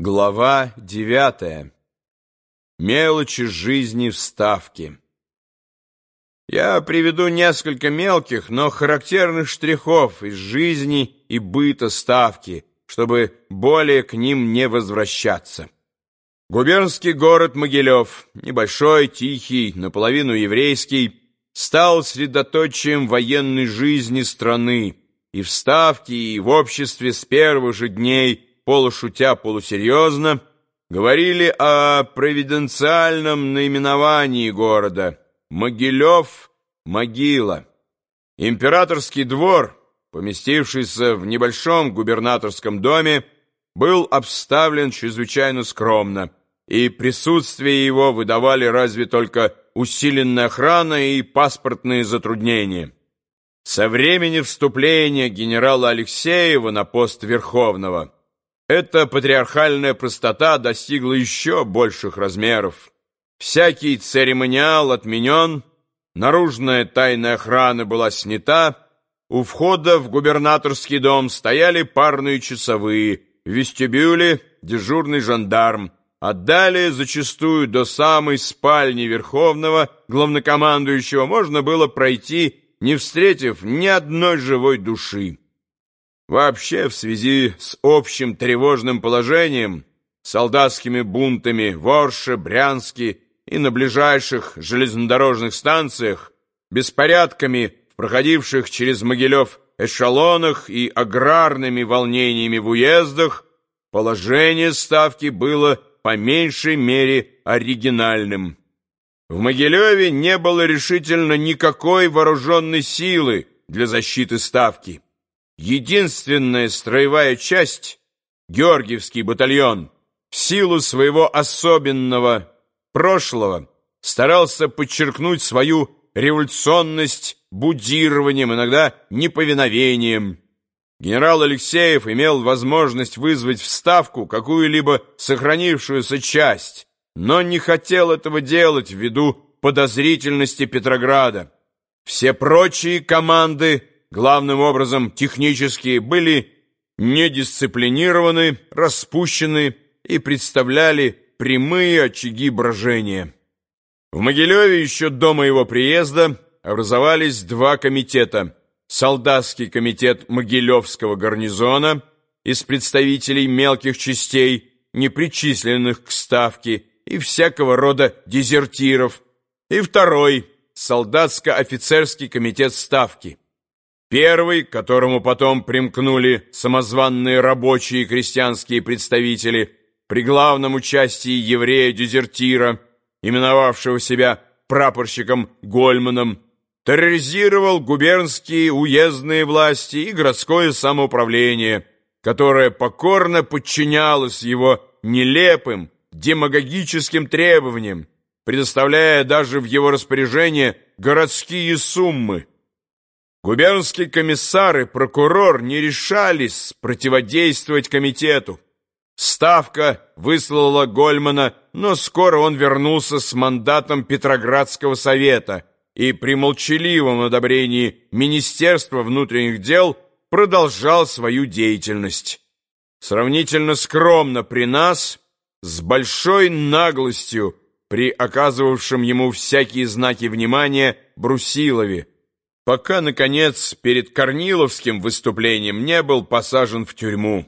Глава девятая. Мелочи жизни вставки. Я приведу несколько мелких, но характерных штрихов из жизни и быта ставки, чтобы более к ним не возвращаться. Губернский город Могилев, небольшой, тихий, наполовину еврейский, стал средоточием военной жизни страны и в ставке, и в обществе с первых же дней полушутя, полусерьезно, говорили о провиденциальном наименовании города Могилев – могила. Императорский двор, поместившийся в небольшом губернаторском доме, был обставлен чрезвычайно скромно, и присутствие его выдавали разве только усиленная охрана и паспортные затруднения. Со времени вступления генерала Алексеева на пост Верховного – эта патриархальная простота достигла еще больших размеров. Всякий церемониал отменен, наружная тайная охрана была снята, у входа в губернаторский дом стояли парные часовые, в вестибюле дежурный жандарм, а далее, зачастую до самой спальни Верховного главнокомандующего, можно было пройти, не встретив ни одной живой души. Вообще, в связи с общим тревожным положением, солдатскими бунтами в Орше, Брянске и на ближайших железнодорожных станциях, беспорядками в проходивших через Могилев эшелонах и аграрными волнениями в уездах, положение Ставки было по меньшей мере оригинальным. В Могилеве не было решительно никакой вооруженной силы для защиты Ставки. Единственная строевая часть, Георгиевский батальон, в силу своего особенного прошлого старался подчеркнуть свою революционность будированием, иногда неповиновением. Генерал Алексеев имел возможность вызвать в Ставку какую-либо сохранившуюся часть, но не хотел этого делать ввиду подозрительности Петрограда. Все прочие команды главным образом технические, были недисциплинированы, распущены и представляли прямые очаги брожения. В Могилеве еще до моего приезда образовались два комитета. Солдатский комитет Могилевского гарнизона из представителей мелких частей, не причисленных к ставке, и всякого рода дезертиров, и второй – солдатско-офицерский комитет ставки. Первый, к которому потом примкнули самозванные рабочие и крестьянские представители, при главном участии еврея-дезертира, именовавшего себя прапорщиком Гольманом, терроризировал губернские уездные власти и городское самоуправление, которое покорно подчинялось его нелепым демагогическим требованиям, предоставляя даже в его распоряжение городские суммы, Губернский комиссар и прокурор не решались противодействовать комитету. Ставка выслала Гольмана, но скоро он вернулся с мандатом Петроградского совета и при молчаливом одобрении Министерства внутренних дел продолжал свою деятельность. Сравнительно скромно при нас, с большой наглостью при оказывавшем ему всякие знаки внимания Брусилове, пока, наконец, перед Корниловским выступлением не был посажен в тюрьму.